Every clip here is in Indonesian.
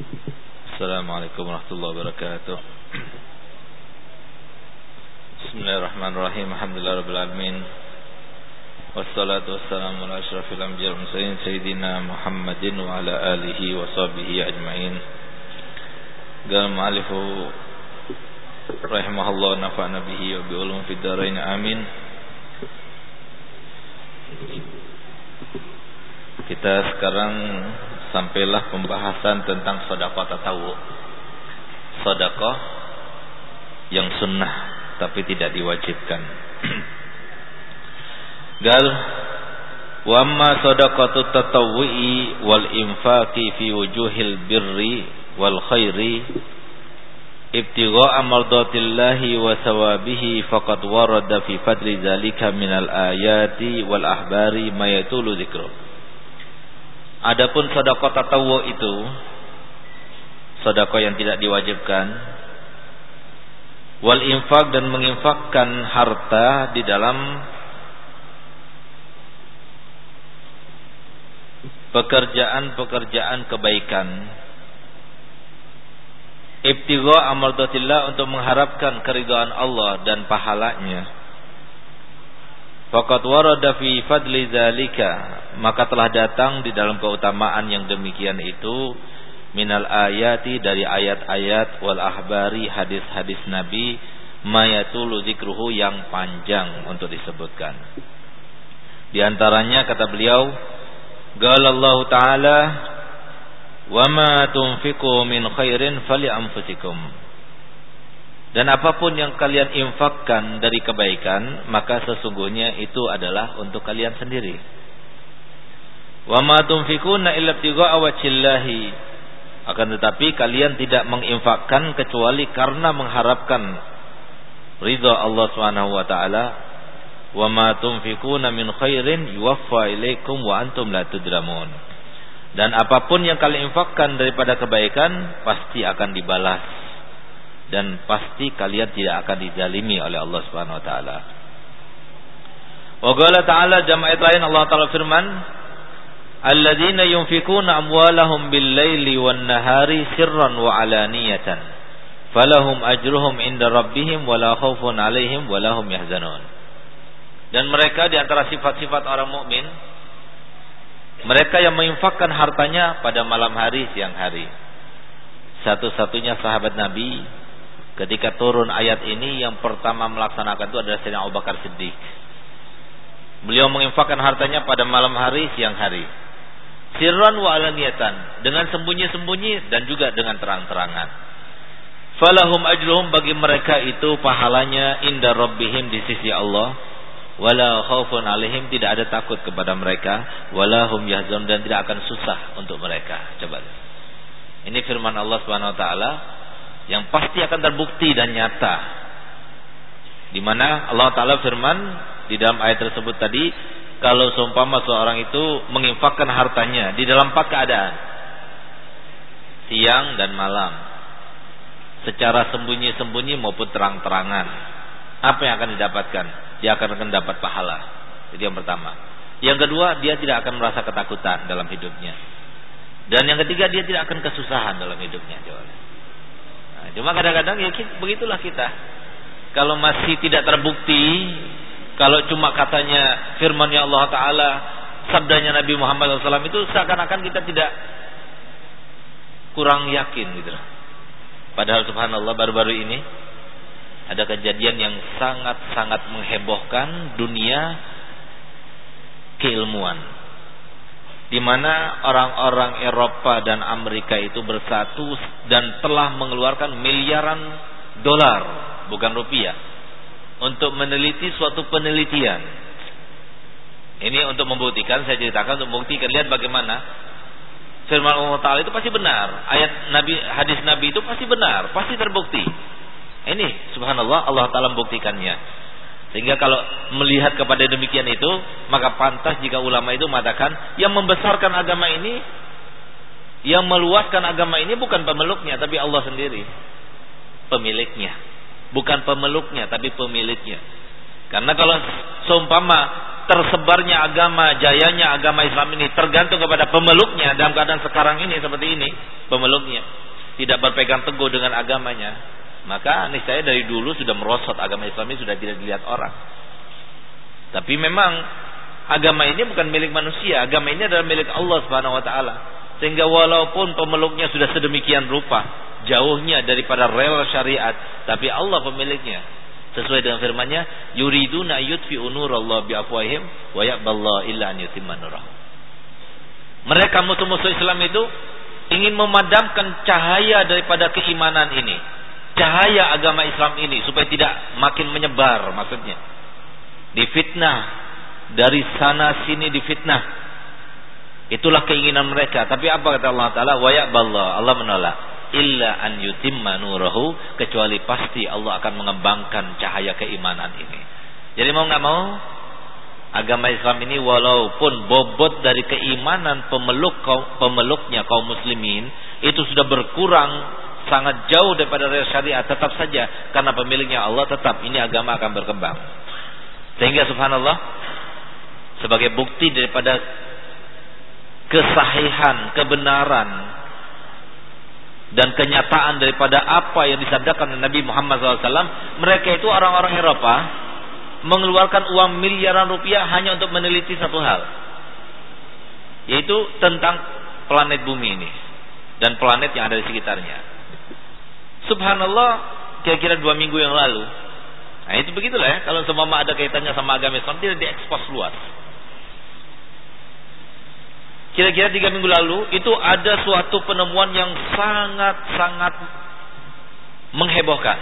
Assalamualaikum warahmatullahi wabarakatuh. Bismillahirrahmanirrahim. Alhamdulillah Rabbil Alamin. Wassalatu wassalamu ala ashrafil anbiya wal mursalin Sayyidina Muhammadin wa ala alihi wa sahbihi ajma'in. Gal ma'alifu Rahimahullah nafa'na bihi wa bi'ulum fid darain amin. Kita sekarang sampailah pembahasan tentang sedekah tatawu. Sedekah yang sunnah tapi tidak diwajibkan. Gal wa amma sadaqatu tatawwi wal infaqi fi wujuhil birri wal khairi ibtigha'a mardatillahi wa sawabihi faqad warada fi fadli zalika minal ayati wal ahbari ma yatulu dzikruh Adapun sedekah tatawu itu sedekah yang tidak diwajibkan wal infak dan menginfakkan harta di dalam pekerjaan-pekerjaan kebaikan. Ibtigha amardatillah untuk mengharapkan keridhaan Allah dan pahalanya Fakat warada fi fadli zalika maka telah datang di dalam keutamaan yang demikian itu minal ayati dari ayat-ayat wal ahbari hadis-hadis Nabi mayatulu zikruhu yang panjang untuk disebutkan. Di antaranya kata beliau, Galallahu ta'ala wa ma tunfiqu min khairin fali anfusikum dan apa pun yang kalian infakkan dari kebaikan, maka sesungguhnya itu adalah untuk kalian sendiri. Wa ma tunfikuna illa ibtigha'a wajhillahi. Akan tetapi kalian tidak menginfakkan kecuali karena mengharapkan ridha Allah Subhanahu wa taala. Wa ma tunfikuna min khairin yuwaffa ilaikum wa antum la tudramun. Dan apa pun yang kalian infakkan daripada kebaikan pasti akan dibalas dan pasti kalian tidak akan dizalimi oleh Allah Subhanahu wa taala. Wa ta'ala jama'at lain Allah taala firman, "Alladzina yunfikuna amwalahum bil-laili wan-nahari sirran wa alaniyatan, falahum ajruhum inda rabbihim wala khaufun 'alaihim wala hum yahzanun." Dan mereka di antara sifat-sifat orang mukmin mereka yang menginfakkan hartanya pada malam hari siang hari. Satu-satunya sahabat Nabi Ketika turun ayat ini yang pertama melaksanakan itu adalah Sayyidina Abu Bakar Siddiq. Beliau menginfakkan hartanya pada malam hari, siang hari. Sirran wa alaniyatan, dengan sembunyi-sembunyi dan juga dengan terang-terangan. Falahum ajruhum bagi mereka itu pahalanya inda rabbihim di sisi Allah. Wala khaufun alaihim tidak ada takut kepada mereka, wala hum yahzun dan tidak akan susah untuk mereka. Coba. Ini firman Allah Subhanahu wa taala yang pasti akan terbukti dan nyata. Di mana Allah Taala firman di dalam ayat tersebut tadi, kalau seumpama seorang itu menginfakkan hartanya di dalam empat keadaan, siang dan malam, secara sembunyi-sembunyi maupun terang-terangan, apa yang akan didapatkan? Dia akan akan dapat pahala. Jadi yang pertama. Yang kedua, dia tidak akan merasa ketakutan dalam hidupnya. Dan yang ketiga, dia tidak akan kesusahan dalam hidupnya. Jawabnya. Cuma kadang-kadang ya begitulah kita. Kalau masih tidak terbukti, kalau cuma katanya firman-Nya Allah Taala, sabdanya Nabi Muhammad SAW itu seakan-akan kita tidak kurang yakin gitu. Padahal subhanallah baru-baru ini ada kejadian yang sangat-sangat menghebohkan dunia keilmuan di mana orang-orang Eropa dan Amerika itu bersatu dan telah mengeluarkan miliaran dolar, bukan rupiah, untuk meneliti suatu penelitian. Ini untuk membuktikan, saya ceritakan untuk membuktikan lihat bagaimana firman Allah Taala itu pasti benar, ayat Nabi, hadis Nabi itu pasti benar, pasti terbukti. Ini subhanallah Allah Taala membuktikannya. Sehingga kalau melihat kepada demikian itu, maka pantas jika ulama itu mengatakan yang membesarkan agama ini, yang meluaskan agama ini bukan pemeluknya, tapi Allah sendiri. Pemiliknya. Bukan pemeluknya, tapi pemiliknya. Karena kalau seumpama tersebarnya agama, jayanya agama Islam ini tergantung kepada pemeluknya dalam keadaan sekarang ini seperti ini, pemeluknya tidak berpegang teguh dengan agamanya, maka saya dari dulu sudah merosot agama Islam ini sudah tidak dilihat orang. Tapi memang agama ini bukan milik manusia, agama ini adalah milik Allah Subhanahu wa taala. Sehingga walaupun pemeluknya sudah sedemikian rupa, jauhnya daripada rel syariat, tapi Allah pemiliknya. Sesuai dengan firman-Nya, yuriduna yutfi'u nurallahi biafwahihim wa ya'ballahu illa an yutimma Mereka musuh-musuh Islam itu ingin memadamkan cahaya daripada keimanan ini. Cahaya agama Islam ini supaya tidak makin menyebar maksudnya. Difitnah dari sana sini difitnah. Itulah keinginan mereka. Tapi apa kata Allah Taala? Wa Allah menolak. Illa an yutimma nurahu kecuali pasti Allah akan mengembangkan cahaya keimanan ini. Jadi mau nggak mau agama Islam ini walaupun bobot dari keimanan pemeluk pemeluknya kaum muslimin itu sudah berkurang sangat jauh daripada syariat tetap saja. Karena pemiliknya Allah tetap ini agama akan berkembang. Sehingga subhanallah sebagai bukti daripada kesahihan kebenaran dan kenyataan daripada apa yang disabdakan Nabi Muhammad SAW mereka itu orang-orang Eropa mengeluarkan uang miliaran rupiah hanya untuk meneliti satu hal. Yaitu tentang planet bumi ini dan planet yang ada di sekitarnya subhanallah kira-kira dua minggu yang lalu. Nah itu begitulah ya. Kalau semua ada kaitannya sama agama Islam tidak diekspos luas. Kira-kira tiga minggu lalu itu ada suatu penemuan yang sangat-sangat menghebohkan.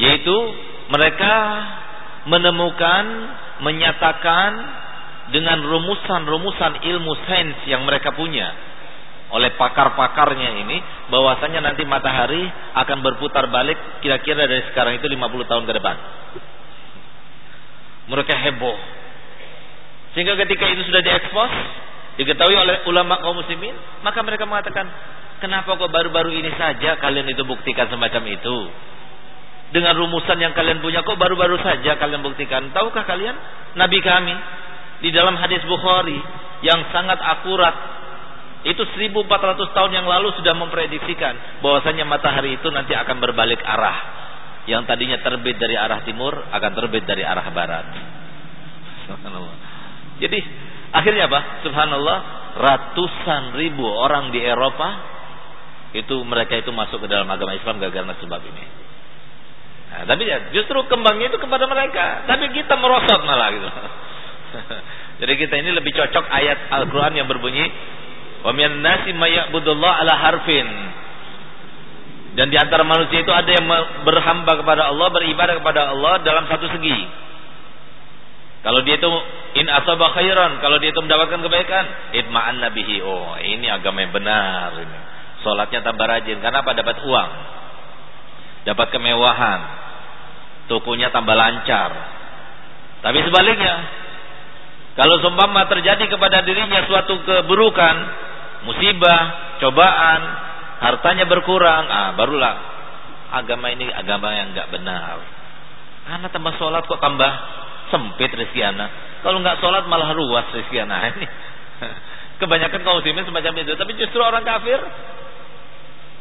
Yaitu mereka menemukan, menyatakan dengan rumusan-rumusan ilmu sains yang mereka punya oleh pakar-pakarnya ini bahwasanya nanti matahari akan berputar balik kira-kira dari sekarang itu 50 tahun ke depan. Mereka heboh. Sehingga ketika itu sudah diekspos, diketahui oleh ulama kaum muslimin, maka mereka mengatakan, "Kenapa kok baru-baru ini saja kalian itu buktikan semacam itu?" dengan rumusan yang kalian punya kok baru-baru saja kalian buktikan tahukah kalian nabi kami di dalam hadis Bukhari yang sangat akurat itu 1400 tahun yang lalu sudah memprediksikan bahwasanya matahari itu nanti akan berbalik arah. Yang tadinya terbit dari arah timur akan terbit dari arah barat. Subhanallah. Jadi akhirnya apa? Subhanallah ratusan ribu orang di Eropa itu mereka itu masuk ke dalam agama Islam gara-gara sebab ini. Nah, tapi ya justru kembangnya itu kepada mereka. Tapi kita merosot malah gitu. Jadi kita ini lebih cocok ayat Al-Quran yang berbunyi Wa minan nasi mayyabudullah ala harfin Dan di antara manusia itu ada yang berhamba kepada Allah Beribadah kepada Allah dalam satu segi Kalau dia itu In asaba khairan Kalau dia itu mendapatkan kebaikan Itma'an nabihi Oh ini agama yang benar ini. Sholatnya tambah rajin Karena apa? Dapat uang Dapat kemewahan tokonya tambah lancar. Tapi sebaliknya, kalau seumpama terjadi kepada dirinya suatu keburukan, musibah, cobaan, hartanya berkurang, ah barulah agama ini agama yang enggak benar. Karena tambah sholat kok tambah sempit rezeki Kalau enggak sholat malah luas rezeki Ini kebanyakan kaum muslimin semacam itu. Tapi justru orang kafir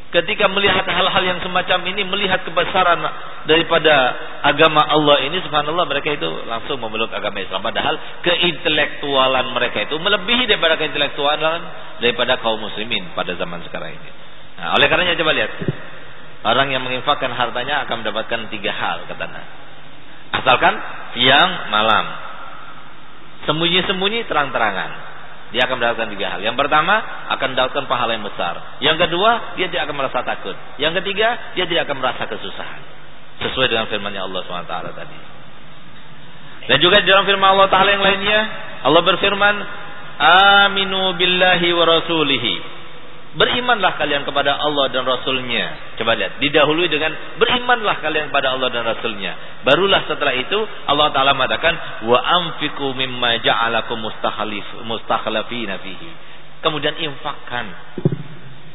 ketika melihat hal-hal yang semacam ini melihat kebesaran daripada agama Allah ini subhanallah mereka itu langsung memeluk agama Islam. Padahal keintelektualan mereka itu melebihi daripada keintelektualan daripada kaum muslimin pada zaman sekarang ini. Nah, oleh karenanya coba lihat. Orang yang menginfakkan hartanya akan mendapatkan tiga hal katanya asalkan siang malam. Sembunyi-sembunyi terang-terangan dia akan mendapatkan tiga hal. Yang pertama, akan mendapatkan pahala yang besar. Yang kedua, dia tidak akan merasa takut. Yang ketiga, dia tidak akan merasa kesusahan. Sesuai dengan firman-Nya Allah SWT tadi. Dan juga dalam firman Allah Ta'ala yang lainnya, Allah berfirman, Aminu billahi wa rasulihi. Berimanlah kalian kepada Allah dan Rasulnya. Coba lihat, didahului dengan berimanlah kalian kepada Allah dan Rasulnya. Barulah setelah itu Allah Ta'ala mengatakan, Wa amfiku mimma ja'alakum mustakhlifina fihi. Kemudian infakkan.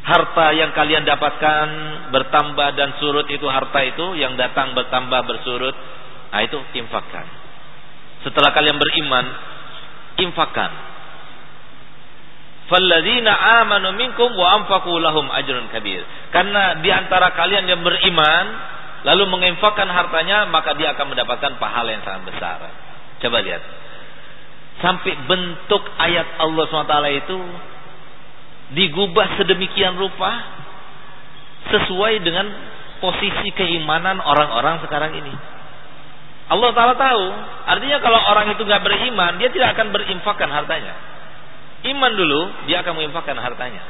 Harta yang kalian dapatkan bertambah dan surut itu harta itu yang datang bertambah bersurut. Nah itu infakkan. Setelah kalian beriman, infakkan. Falladzina amanu minkum wa anfaqu lahum ajrun kabir. Karena di antara kalian yang beriman lalu menginfakkan hartanya, maka dia akan mendapatkan pahala yang sangat besar. Coba lihat. Sampai bentuk ayat Allah SWT itu digubah sedemikian rupa sesuai dengan posisi keimanan orang-orang sekarang ini. Allah Ta'ala tahu. Artinya kalau orang itu nggak beriman, dia tidak akan berinfakkan hartanya. Iman dulu, dia akan menginfakkan hartanya.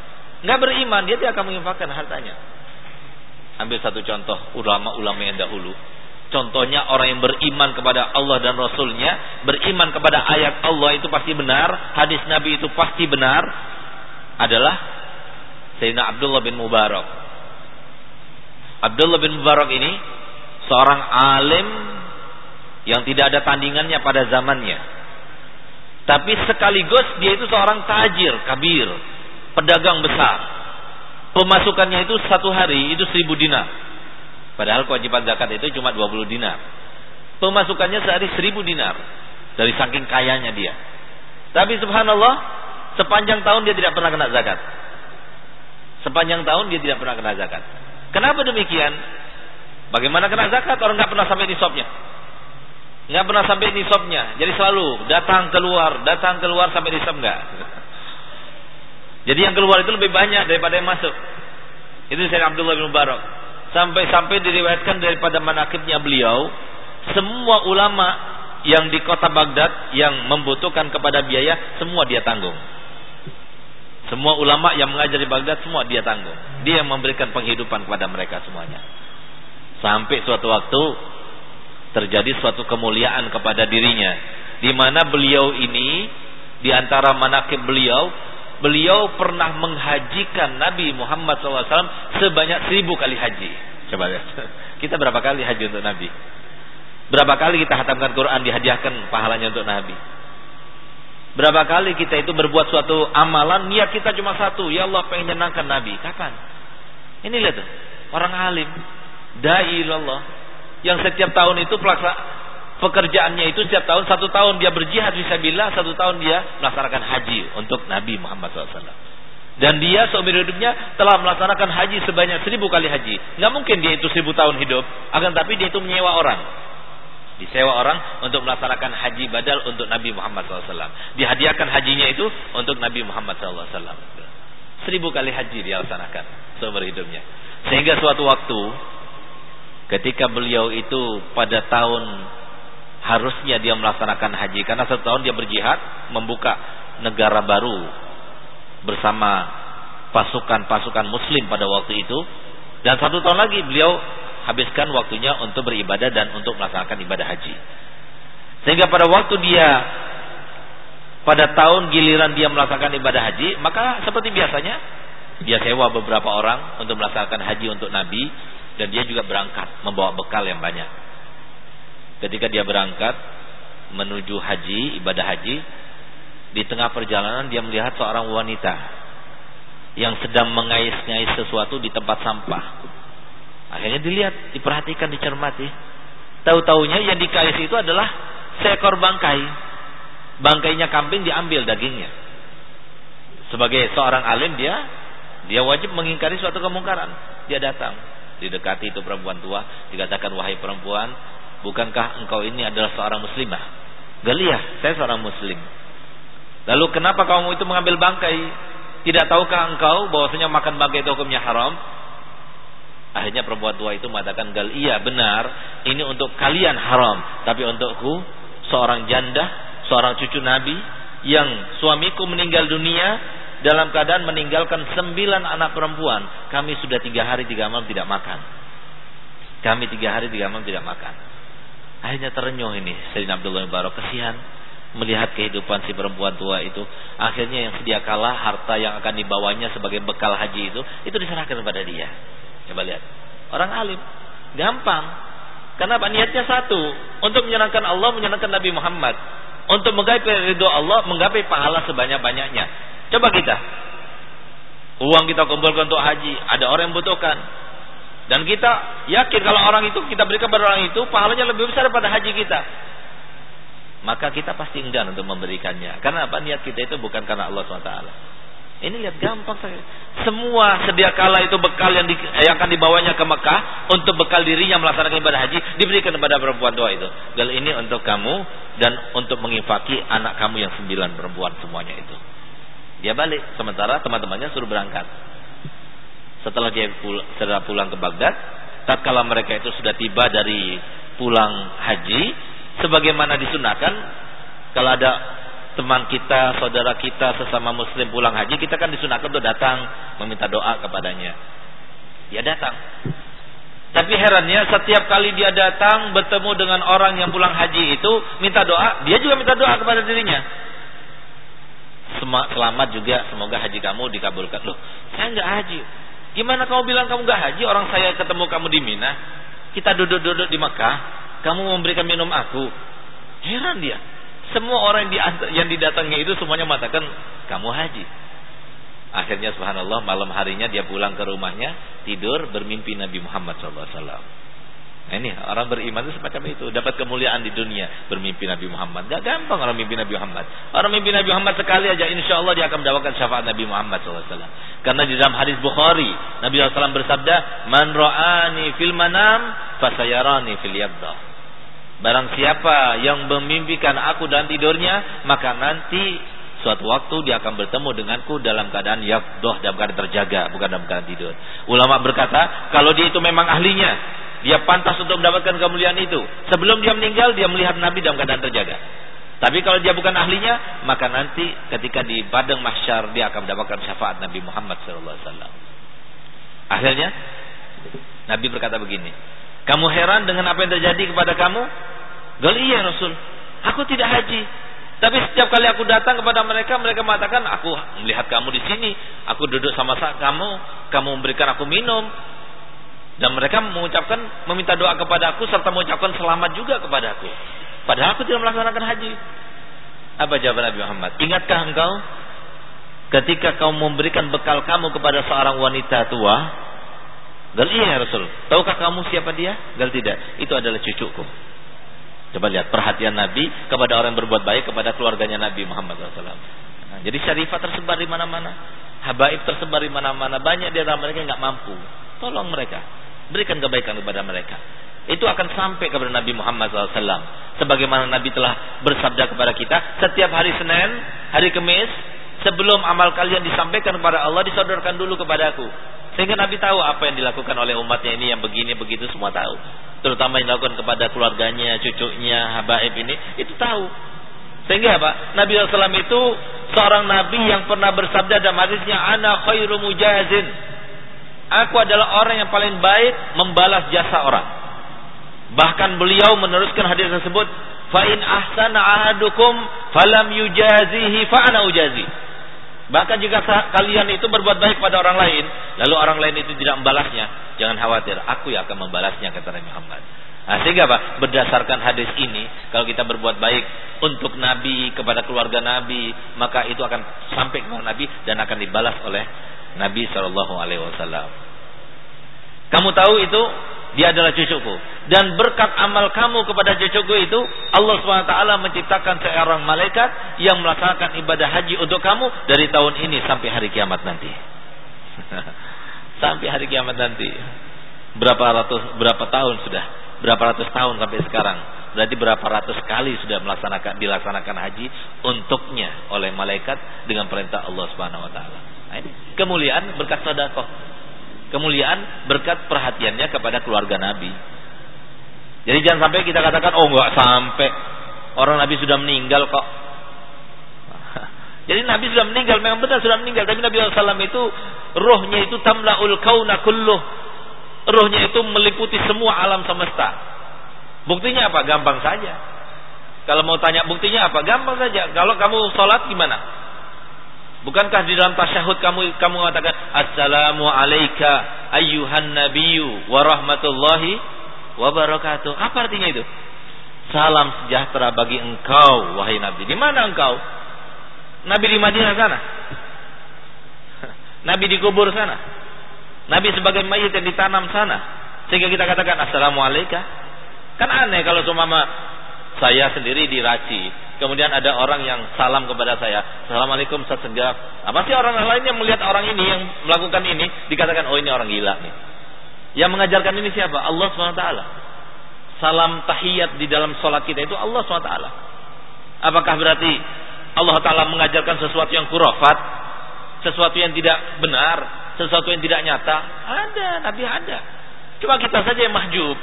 Nggak beriman, dia tidak akan menginfakkan hartanya. Ambil satu contoh ulama-ulama yang dahulu. Contohnya orang yang beriman kepada Allah dan Rasulnya, beriman kepada ayat Allah itu pasti benar, hadis Nabi itu pasti benar, adalah Sayyidina Abdullah bin Mubarak. Abdullah bin Mubarak ini seorang alim yang tidak ada tandingannya pada zamannya. Tapi sekaligus dia itu seorang tajir, kabir, pedagang besar. Pemasukannya itu satu hari itu seribu dinar. Padahal kewajiban zakat itu cuma 20 dinar. Pemasukannya sehari seribu dinar. Dari saking kayanya dia. Tapi subhanallah, sepanjang tahun dia tidak pernah kena zakat. Sepanjang tahun dia tidak pernah kena zakat. Kenapa demikian? Bagaimana kena zakat? Orang nggak pernah sampai nisabnya nggak pernah sampai nisabnya. Jadi selalu datang keluar, datang keluar sampai nisab nggak. Jadi yang keluar itu lebih banyak daripada yang masuk. Itu saya Abdullah bin Mubarak. Sampai-sampai diriwayatkan daripada manakibnya beliau, semua ulama yang di kota Baghdad yang membutuhkan kepada biaya, semua dia tanggung. Semua ulama yang mengajar di Baghdad, semua dia tanggung. Dia yang memberikan penghidupan kepada mereka semuanya. Sampai suatu waktu terjadi suatu kemuliaan kepada dirinya. Di mana beliau ini di antara manakib beliau beliau pernah menghajikan Nabi Muhammad SAW sebanyak seribu kali haji. Coba lihat. Kita berapa kali haji untuk Nabi? Berapa kali kita hatamkan Quran dihadiahkan pahalanya untuk Nabi? Berapa kali kita itu berbuat suatu amalan niat kita cuma satu ya Allah pengen nyenangkan Nabi. Kapan? Ini lihat tuh orang alim. Dai Allah yang setiap tahun itu pekerjaannya itu setiap tahun satu tahun dia berjihad bisa-bila satu tahun dia melaksanakan haji untuk Nabi Muhammad SAW dan dia seumur hidupnya telah melaksanakan haji sebanyak seribu kali haji. Nggak mungkin dia itu seribu tahun hidup akan tapi dia itu menyewa orang. Disewa orang untuk melaksanakan haji badal untuk Nabi Muhammad SAW dihadiahkan hajinya itu untuk Nabi Muhammad SAW seribu kali haji dia laksanakan seumur hidupnya. Sehingga suatu waktu ketika beliau itu pada tahun harusnya dia melaksanakan haji. Karena satu tahun dia berjihad membuka negara baru bersama pasukan-pasukan muslim pada waktu itu. Dan satu tahun lagi beliau habiskan waktunya untuk beribadah dan untuk melaksanakan ibadah haji. Sehingga pada waktu dia pada tahun giliran dia melaksanakan ibadah haji maka seperti biasanya dia sewa beberapa orang untuk melaksanakan haji untuk Nabi dan dia juga berangkat membawa bekal yang banyak. Ketika dia berangkat menuju haji, ibadah haji, di tengah perjalanan dia melihat seorang wanita yang sedang mengais-ngais sesuatu di tempat sampah. Akhirnya dilihat, diperhatikan, dicermati. Tahu-taunya yang dikais itu adalah seekor bangkai. Bangkainya kambing diambil dagingnya. Sebagai seorang alim dia dia wajib mengingkari suatu kemungkaran. Dia datang, didekati itu perempuan tua dikatakan wahai perempuan bukankah engkau ini adalah seorang muslimah? Galiyah saya seorang muslim. Lalu kenapa kamu itu mengambil bangkai? Tidak tahukah engkau bahwasanya makan bangkai itu hukumnya haram? Akhirnya perempuan tua itu mengatakan gal iya benar. Ini untuk kalian haram. Tapi untukku seorang janda seorang cucu nabi yang suamiku meninggal dunia dalam keadaan meninggalkan sembilan anak perempuan. Kami sudah tiga hari tiga malam tidak makan. Kami tiga hari tiga malam tidak makan. Akhirnya terenyuh ini Sayyidina Abdullah bin Barok kesian melihat kehidupan si perempuan tua itu. Akhirnya yang sedia kalah harta yang akan dibawanya sebagai bekal haji itu itu diserahkan kepada dia. Coba lihat. Orang alim gampang. Kenapa niatnya satu untuk menyenangkan Allah, menyenangkan Nabi Muhammad, untuk menggapai ridho Allah, menggapai pahala sebanyak-banyaknya. Coba kita. Uang kita kumpulkan untuk haji, ada orang yang butuhkan. Dan kita yakin kalau orang itu kita berikan pada orang itu pahalanya lebih besar daripada haji kita. maka kita pasti enggan untuk memberikannya. Karena apa? Niat kita itu bukan karena Allah SWT. Ini lihat gampang saja. Semua sedia kala itu bekal yang, di, yang akan dibawanya ke Mekah untuk bekal dirinya melaksanakan ibadah haji diberikan kepada perempuan tua itu. Gal ini untuk kamu dan untuk menginfaki anak kamu yang sembilan perempuan semuanya itu. Dia balik sementara teman-temannya suruh berangkat. Setelah dia pulang, pulang ke Baghdad, tatkala mereka itu sudah tiba dari pulang haji, sebagaimana disunahkan kalau ada teman kita, saudara kita, sesama muslim pulang haji, kita kan disunahkan untuk datang meminta doa kepadanya. Dia datang. Tapi herannya setiap kali dia datang bertemu dengan orang yang pulang haji itu minta doa, dia juga minta doa kepada dirinya. Selamat juga, semoga haji kamu dikabulkan. Loh, saya nggak haji. Gimana kamu bilang kamu nggak haji? Orang saya ketemu kamu di Mina, kita duduk-duduk di Mekah, kamu memberikan minum aku. Heran dia. Semua orang yang didatangi itu semuanya mengatakan kamu haji. Akhirnya subhanallah malam harinya dia pulang ke rumahnya tidur bermimpi Nabi Muhammad SAW. Nah ini orang beriman itu semacam itu dapat kemuliaan di dunia bermimpi Nabi Muhammad. Gak gampang orang mimpi Nabi Muhammad. Orang mimpi Nabi Muhammad sekali aja insya Allah dia akan mendapatkan syafaat Nabi Muhammad SAW. Karena di dalam hadis Bukhari Nabi SAW bersabda, "Man ro'ani fil manam fasayarani fil yabdah." Barang siapa yang memimpikan aku dalam tidurnya, maka nanti suatu waktu dia akan bertemu denganku dalam keadaan yakdoh, dalam keadaan terjaga, bukan dalam keadaan tidur. Ulama berkata, kalau dia itu memang ahlinya, dia pantas untuk mendapatkan kemuliaan itu. Sebelum dia meninggal, dia melihat Nabi dalam keadaan terjaga. Tapi kalau dia bukan ahlinya, maka nanti ketika di padang mahsyar dia akan mendapatkan syafaat Nabi Muhammad SAW. Akhirnya, Nabi berkata begini, kamu heran dengan apa yang terjadi kepada kamu? Gal iya Rasul. Aku tidak haji. Tapi setiap kali aku datang kepada mereka, mereka mengatakan, aku melihat kamu di sini, aku duduk sama kamu, kamu memberikan aku minum, dan mereka mengucapkan, meminta doa kepada aku serta mengucapkan selamat juga kepada aku. Padahal aku tidak melaksanakan haji. Apa jawaban Nabi Muhammad? Ingatkah engkau ketika kau memberikan bekal kamu kepada seorang wanita tua, Gal iya ya Rasul. Tahukah kamu siapa dia? Gal tidak. Itu adalah cucuku. Coba lihat perhatian Nabi kepada orang yang berbuat baik kepada keluarganya Nabi Muhammad SAW. Nah, jadi syarifah tersebar di mana-mana. Habaib tersebar di mana-mana. Banyak di antara mereka yang nggak mampu. Tolong mereka. Berikan kebaikan kepada mereka. Itu akan sampai kepada Nabi Muhammad SAW. Sebagaimana Nabi telah bersabda kepada kita. Setiap hari Senin, hari Kamis. Sebelum amal kalian disampaikan kepada Allah. Disodorkan dulu kepada aku. Sehingga Nabi tahu apa yang dilakukan oleh umatnya ini yang begini begitu semua tahu. Terutama yang dilakukan kepada keluarganya, cucunya, habaib ini itu tahu. Sehingga apa? Nabi SAW itu seorang nabi yang pernah bersabda dalam hadisnya ana khairu mujazin. Aku adalah orang yang paling baik membalas jasa orang. Bahkan beliau meneruskan hadis tersebut, fa in ahsana ahadukum falam yujazihi fa ana ujazi. Bahkan jika kalian itu berbuat baik pada orang lain, lalu orang lain itu tidak membalasnya, jangan khawatir, aku yang akan membalasnya kata Nabi Muhammad. Nah, sehingga apa? Berdasarkan hadis ini, kalau kita berbuat baik untuk Nabi kepada keluarga Nabi, maka itu akan sampai kepada Nabi dan akan dibalas oleh Nabi Shallallahu Alaihi Wasallam. Kamu tahu itu dia adalah cucuku. Dan berkat amal kamu kepada cucuku itu, Allah SWT menciptakan seorang malaikat yang melaksanakan ibadah haji untuk kamu dari tahun ini sampai hari kiamat nanti. sampai hari kiamat nanti. Berapa ratus, berapa tahun sudah? Berapa ratus tahun sampai sekarang? Berarti berapa ratus kali sudah melaksanakan dilaksanakan haji untuknya oleh malaikat dengan perintah Allah taala. Nah, kemuliaan berkat sedekah kemuliaan berkat perhatiannya kepada keluarga Nabi. Jadi jangan sampai kita katakan oh enggak sampai orang Nabi sudah meninggal kok. Jadi Nabi sudah meninggal, memang benar sudah meninggal, tapi Nabi SAW itu rohnya itu tamlaul kauna kulluh. Rohnya itu meliputi semua alam semesta. Buktinya apa? Gampang saja. Kalau mau tanya buktinya apa? Gampang saja. Kalau kamu sholat gimana? Bukankah di dalam tasyahud kamu kamu mengatakan assalamu alayka ayyuhan nabiyyu wa rahmatullahi wa barakatuh. Apa artinya itu? Salam sejahtera bagi engkau wahai nabi. Di mana engkau? Nabi di Madinah sana. Nabi dikubur sana. Nabi sebagai mayit yang ditanam sana. Sehingga kita katakan assalamu alayka. Kan aneh kalau seumpama Saya sendiri di Raci. Kemudian ada orang yang salam kepada saya. Assalamualaikum Ustaz Segaf. Apa sih orang lain yang melihat orang ini yang melakukan ini dikatakan oh ini orang gila nih. Yang mengajarkan ini siapa? Allah SWT. Salam tahiyat di dalam sholat kita itu Allah SWT. Apakah berarti Allah Ta'ala mengajarkan sesuatu yang kurafat? Sesuatu yang tidak benar? Sesuatu yang tidak nyata? Ada, Nabi ada. Cuma kita saja yang mahjub.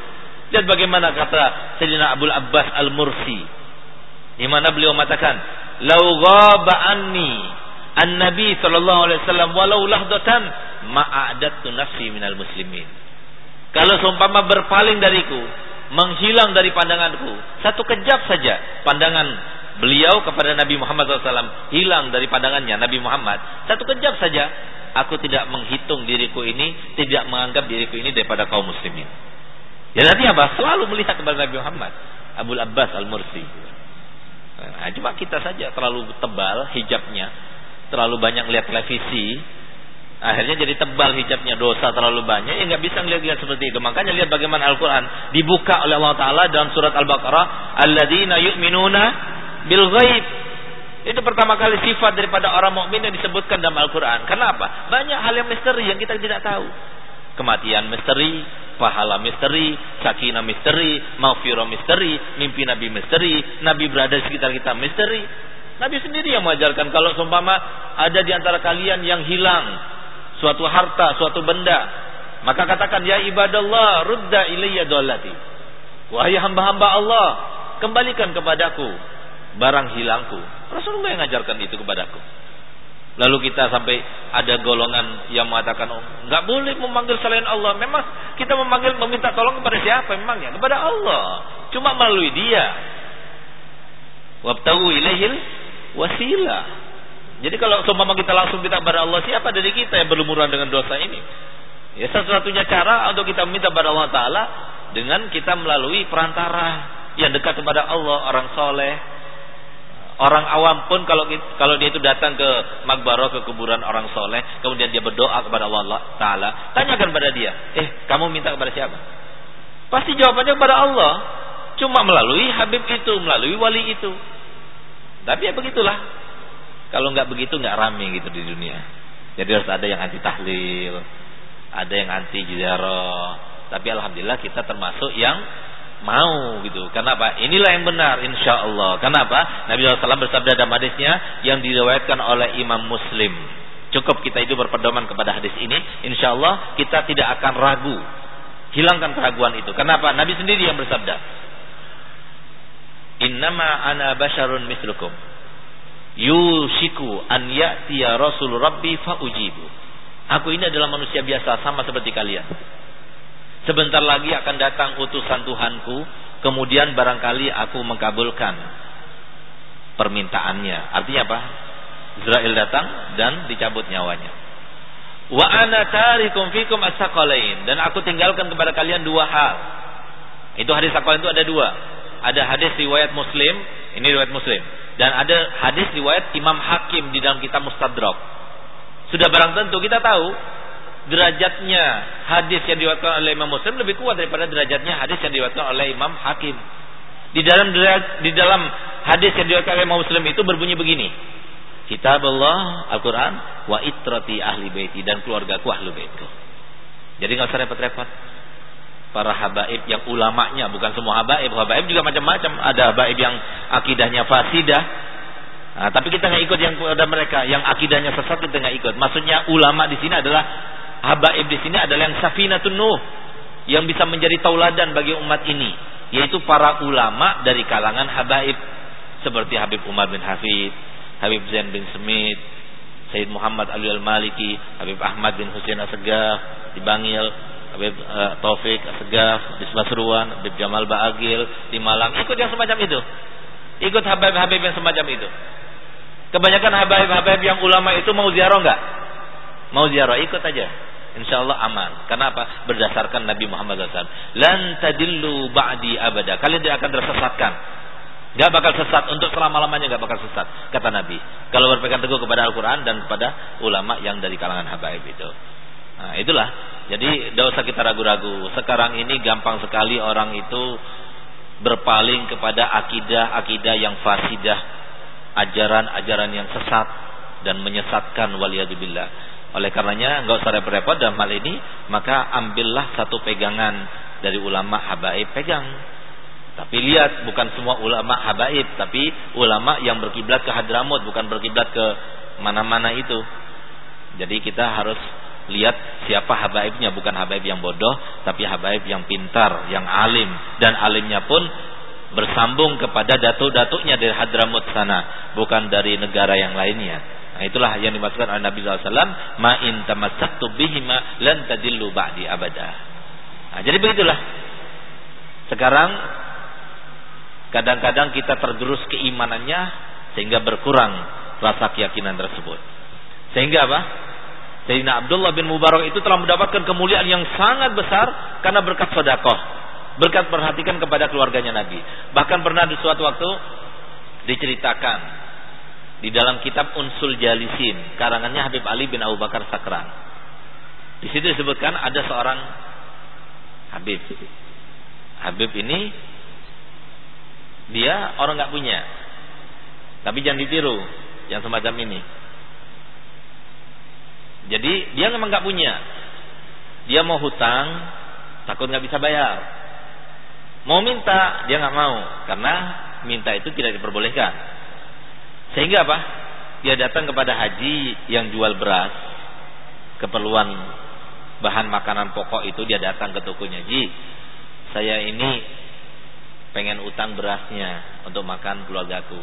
Dan bagaimana kata Sayyidina Abu Abbas Al-Mursi. Di mana beliau mengatakan, "Lau ghaba anni an-nabi sallallahu alaihi wasallam walau lahdatan ma'adattu nafsi minal muslimin." Kalau seumpama berpaling dariku, menghilang dari pandanganku, satu kejap saja pandangan beliau kepada Nabi Muhammad SAW hilang dari pandangannya Nabi Muhammad, satu kejap saja aku tidak menghitung diriku ini, tidak menganggap diriku ini daripada kaum muslimin. Ya nanti apa? Selalu melihat kepada Nabi Muhammad. Abu Abbas Al-Mursi. Nah, cuma kita saja terlalu tebal hijabnya, terlalu banyak lihat televisi, akhirnya jadi tebal hijabnya dosa terlalu banyak ya nggak bisa ngelihat seperti itu makanya lihat bagaimana Al-Quran dibuka oleh Allah Taala dalam surat Al-Baqarah alladzina yu'minuna bil ghaib itu pertama kali sifat daripada orang mukmin yang disebutkan dalam Al-Quran. Kenapa? Banyak hal yang misteri yang kita tidak tahu. Kematian misteri, pahala misteri, sakinah misteri, maghfirah misteri, mimpi Nabi misteri, Nabi berada di sekitar kita misteri. Nabi sendiri yang mengajarkan kalau seumpama ada di antara kalian yang hilang suatu harta, suatu benda, maka katakan ya ibadallah rudda ilayya dolati. Wahai hamba-hamba Allah, kembalikan kepadaku barang hilangku. Rasulullah yang mengajarkan itu kepadaku. Lalu kita sampai ada golongan yang mengatakan oh, nggak boleh memanggil selain Allah. Memang kita memanggil meminta tolong kepada siapa memangnya? Kepada Allah. Cuma melalui Dia. Wabtahu ilaihil wasilah. Jadi kalau seumpama kita langsung minta kepada Allah, siapa dari kita yang berlumuran dengan dosa ini? Ya satu-satunya cara untuk kita minta kepada Allah Taala dengan kita melalui perantara yang dekat kepada Allah, orang soleh, Orang awam pun kalau kalau dia itu datang ke makbaroh ke kuburan orang soleh, kemudian dia berdoa kepada Allah Taala, tanyakan pada dia, eh kamu minta kepada siapa? Pasti jawabannya kepada Allah. Cuma melalui Habib itu, melalui wali itu. Tapi ya begitulah. Kalau nggak begitu nggak rame gitu di dunia. Jadi harus ada yang anti tahlil, ada yang anti jidaroh. Tapi alhamdulillah kita termasuk yang mau gitu. Kenapa? Inilah yang benar insya Allah. Kenapa? Nabi SAW bersabda dalam hadisnya yang diriwayatkan oleh Imam Muslim. Cukup kita itu berpedoman kepada hadis ini. Insya Allah kita tidak akan ragu. Hilangkan keraguan itu. Kenapa? Nabi sendiri yang bersabda. Innama ana basharun mislukum. Yushiku an ya'tiya rasul rabbi fa'ujibu. Aku ini adalah manusia biasa sama seperti kalian. Sebentar lagi akan datang utusan Tuhanku, kemudian barangkali aku mengabulkan permintaannya. Artinya apa? Israel datang dan dicabut nyawanya. Wa ana tarikum fikum dan aku tinggalkan kepada kalian dua hal. Itu hadis sakalain itu ada dua. Ada hadis riwayat Muslim, ini riwayat Muslim, dan ada hadis riwayat Imam Hakim di dalam kitab Mustadrak. Sudah barang tentu kita tahu derajatnya hadis yang diwakilkan oleh Imam Muslim lebih kuat daripada derajatnya hadis yang diwakilkan oleh Imam Hakim. Di dalam di dalam hadis yang diwakilkan oleh Imam Muslim itu berbunyi begini. Kitab Allah Al-Quran wa itrati ahli baiti dan keluargaku ahli baitku. Jadi nggak usah repot-repot. Para habaib yang ulamanya bukan semua habaib, habaib juga macam-macam. Ada habaib yang akidahnya fasidah, Nah, tapi kita nggak ikut yang pada mereka, yang akidahnya sesat kita nggak ikut. Maksudnya ulama di sini adalah habaib di sini adalah yang safinatun nuh yang bisa menjadi tauladan bagi umat ini yaitu para ulama dari kalangan habaib seperti Habib Umar bin Hafid, Habib Zain bin Smith, Sayyid Muhammad Ali Al-Maliki, Habib Ahmad bin Husain Asegaf di Bangil, Habib uh, Taufik Asegaf di Pasuruan, Habib Jamal Baagil di Malang. Ikut yang semacam itu. Ikut habib-habib yang semacam itu. Kebanyakan habaib-habaib yang ulama itu mau ziarah enggak? Mau ziarah ikut aja. Insya Allah aman. Kenapa? Berdasarkan Nabi Muhammad SAW. Lan tadillu ba'di abada. Kalian tidak akan tersesatkan. Gak bakal sesat untuk selama-lamanya gak bakal sesat kata Nabi. Kalau berpegang teguh kepada Al-Quran dan kepada ulama yang dari kalangan habaib itu. Nah, itulah. Jadi tidak usah kita ragu-ragu. Sekarang ini gampang sekali orang itu berpaling kepada akidah-akidah yang fasidah, ajaran-ajaran yang sesat dan menyesatkan waliyadzubillah. Oleh karenanya enggak usah repot-repot dalam hal ini, maka ambillah satu pegangan dari ulama habaib pegang. Tapi lihat bukan semua ulama habaib, tapi ulama yang berkiblat ke Hadramut bukan berkiblat ke mana-mana itu. Jadi kita harus lihat siapa habaibnya bukan habaib yang bodoh tapi habaib yang pintar yang alim dan alimnya pun bersambung kepada datuk-datuknya dari Hadramut sana bukan dari negara yang lainnya nah itulah yang dimaksudkan oleh Nabi SAW ma in tamassaktu bihima lan tadillu ba'di abada nah, jadi begitulah sekarang kadang-kadang kita tergerus keimanannya sehingga berkurang rasa keyakinan tersebut sehingga apa Sayyidina Abdullah bin Mubarak itu telah mendapatkan kemuliaan yang sangat besar karena berkat sodakoh. Berkat perhatikan kepada keluarganya Nabi. Bahkan pernah di suatu waktu diceritakan di dalam kitab Unsul Jalisin karangannya Habib Ali bin Abu Bakar Sakran. Di situ disebutkan ada seorang Habib. Habib ini dia orang nggak punya. Tapi jangan ditiru yang semacam ini. Jadi dia memang nggak punya. Dia mau hutang, takut nggak bisa bayar. Mau minta, dia nggak mau karena minta itu tidak diperbolehkan. Sehingga apa? Dia datang kepada haji yang jual beras, keperluan bahan makanan pokok itu dia datang ke tokonya, "Ji, saya ini pengen utang berasnya untuk makan keluargaku."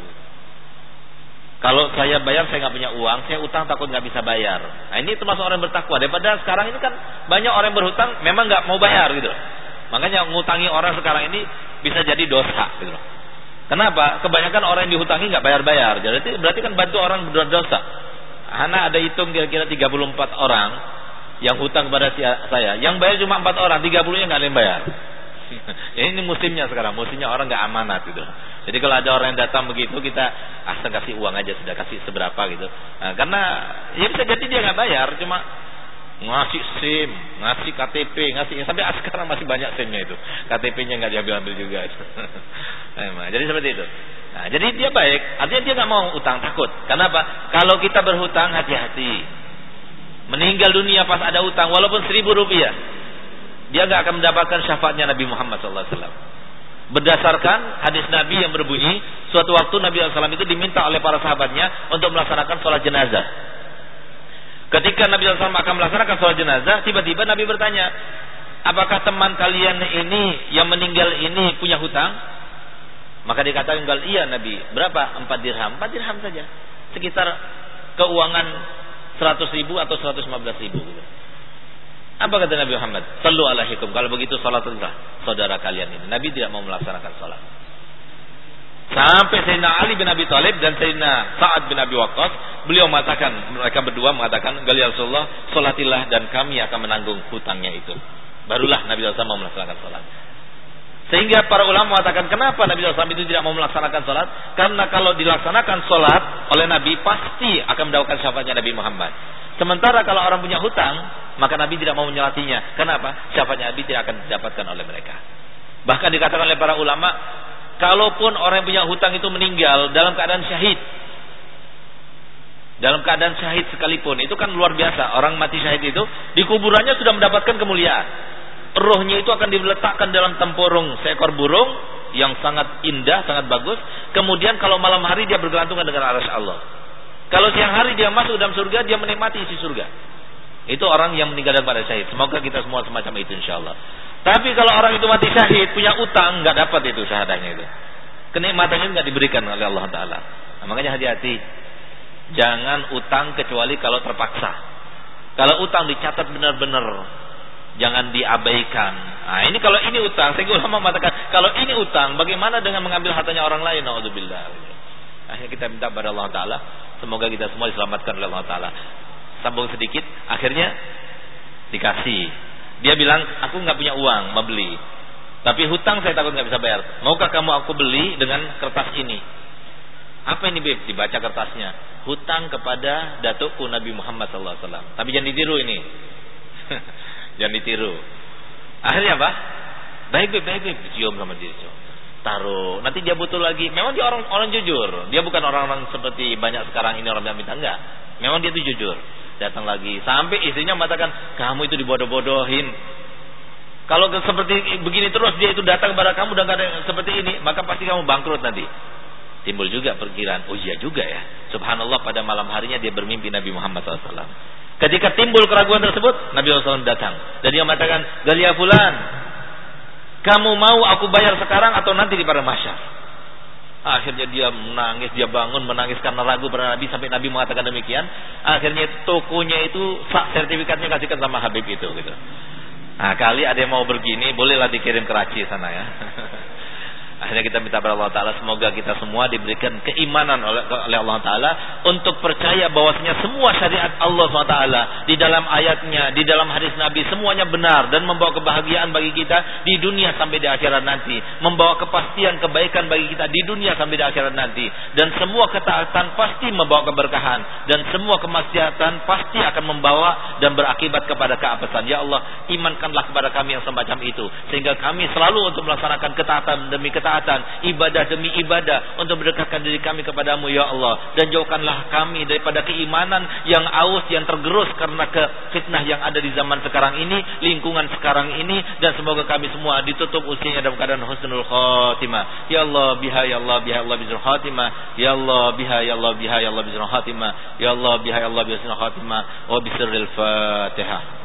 Kalau saya bayar saya nggak punya uang, saya utang takut nggak bisa bayar. Nah ini termasuk orang bertakwa. Daripada sekarang ini kan banyak orang berhutang memang nggak mau bayar gitu. Makanya ngutangi orang sekarang ini bisa jadi dosa gitu. Kenapa? Kebanyakan orang yang dihutangi nggak bayar-bayar. Jadi berarti kan bantu orang berdosa. Anak ada hitung kira-kira 34 orang yang hutang kepada saya. Yang bayar cuma 4 orang, 30-nya nggak ada yang bayar. ya ini musimnya sekarang, musimnya orang nggak amanat gitu. Jadi kalau ada orang yang datang begitu kita asal kasih uang aja sudah kasih seberapa gitu. Nah, karena ya bisa jadi dia nggak bayar, cuma ngasih SIM, ngasih KTP, ngasih sampai sekarang masih banyak SIM-nya itu. KTP-nya nggak diambil ambil juga. jadi seperti itu. Nah, jadi dia baik, artinya dia nggak mau utang takut. Kenapa? Kalau kita berhutang hati-hati. Meninggal dunia pas ada utang walaupun seribu rupiah dia nggak akan mendapatkan syafaatnya Nabi Muhammad SAW. Berdasarkan hadis Nabi yang berbunyi, suatu waktu Nabi SAW itu diminta oleh para sahabatnya untuk melaksanakan sholat jenazah. Ketika Nabi SAW akan melaksanakan sholat jenazah, tiba-tiba Nabi bertanya, apakah teman kalian ini yang meninggal ini punya hutang? Maka dikatakan iya Nabi. Berapa? Empat dirham. Empat dirham saja. Sekitar keuangan seratus ribu atau seratus lima belas ribu. Gitu. Apa kata Nabi Muhammad? Sallu alaikum. Kalau begitu salatlah saudara kalian ini. Nabi tidak mau melaksanakan salat. Sampai Sayyidina Ali bin Abi Thalib dan Sayyidina Sa'ad bin Abi Waqqas, beliau mengatakan, mereka berdua mengatakan, "Gali ya Rasulullah, salatilah dan kami akan menanggung hutangnya itu." Barulah Nabi SAW melaksanakan salat. Sehingga para ulama mengatakan kenapa Nabi SAW itu tidak mau melaksanakan salat? Karena kalau dilaksanakan salat oleh Nabi pasti akan mendapatkan syafaatnya Nabi Muhammad. Sementara kalau orang punya hutang, maka Nabi tidak mau menyolatinya. Kenapa? Syafaatnya Nabi tidak akan didapatkan oleh mereka. Bahkan dikatakan oleh para ulama, kalaupun orang yang punya hutang itu meninggal dalam keadaan syahid, dalam keadaan syahid sekalipun, itu kan luar biasa. Orang mati syahid itu di kuburannya sudah mendapatkan kemuliaan. Rohnya itu akan diletakkan dalam tempurung seekor burung yang sangat indah, sangat bagus. Kemudian kalau malam hari dia bergelantungan dengan arah Allah. Kalau siang hari dia masuk dalam surga, dia menikmati isi surga. Itu orang yang meninggal pada syahid. Semoga kita semua semacam itu insya Allah. Tapi kalau orang itu mati syahid, punya utang, nggak dapat itu syahadahnya itu. Kenikmatannya nggak diberikan oleh Allah Taala. Nah, makanya hati-hati. Jangan utang kecuali kalau terpaksa. Kalau utang dicatat benar-benar, jangan diabaikan. Nah, ini kalau ini utang, saya ulama mengatakan, kalau ini utang, bagaimana dengan mengambil hartanya orang lain? Nauzubillah. Akhirnya kita minta kepada Allah Taala Semoga kita semua diselamatkan oleh Allah Taala. Sambung sedikit, akhirnya dikasih. Dia bilang, aku nggak punya uang, mau beli. Tapi hutang saya takut nggak bisa bayar. Maukah kamu aku beli dengan kertas ini? Apa ini Beb? Dibaca kertasnya. Hutang kepada datukku Nabi Muhammad SAW. Tapi jangan ditiru ini. jangan ditiru. Akhirnya apa? Baik Beb, baik Beb. Cium sama dia. taruh. Nanti dia butuh lagi. Memang dia orang orang jujur. Dia bukan orang-orang seperti banyak sekarang ini orang yang minta enggak. Memang dia itu jujur. Datang lagi sampai istrinya mengatakan, "Kamu itu dibodoh-bodohin." Kalau seperti begini terus dia itu datang kepada kamu dan ada seperti ini, maka pasti kamu bangkrut nanti. Timbul juga perkiraan, oh iya juga ya. Subhanallah pada malam harinya dia bermimpi Nabi Muhammad SAW. Ketika timbul keraguan tersebut, Nabi SAW datang. Dan dia mengatakan, Galia Fulan, kamu mau aku bayar sekarang atau nanti di pada masyar? Akhirnya dia menangis, dia bangun menangis karena ragu pada Nabi sampai Nabi mengatakan demikian. Akhirnya tokonya itu sertifikatnya kasihkan sama Habib itu gitu. Nah, kali ada yang mau begini, bolehlah dikirim ke Raci sana ya. Akhirnya kita minta kepada Allah Taala semoga kita semua diberikan keimanan oleh, oleh Allah Taala untuk percaya bahwasanya semua syariat Allah SWT di dalam ayatnya, di dalam hadis Nabi semuanya benar dan membawa kebahagiaan bagi kita di dunia sampai di akhirat nanti, membawa kepastian kebaikan bagi kita di dunia sampai di akhirat nanti. Dan semua ketaatan pasti membawa keberkahan. Dan semua kemaksiatan pasti akan membawa dan berakibat kepada keapesan. Ya Allah, imankanlah kepada kami yang semacam itu. Sehingga kami selalu untuk melaksanakan ketaatan demi ketaatan ketaatan, ibadah demi ibadah untuk mendekatkan diri kami kepadamu ya Allah dan jauhkanlah kami daripada keimanan yang aus yang tergerus karena ke fitnah yang ada di zaman sekarang ini, lingkungan sekarang ini dan semoga kami semua ditutup usianya dalam keadaan husnul khatimah. Ya Allah biha ya Allah biha Allah bizul khatimah. Ya Allah biha ya Allah biha ya Allah bizul khatimah. Ya Allah biha ya Allah bizul khatimah wa bisirril Fatihah.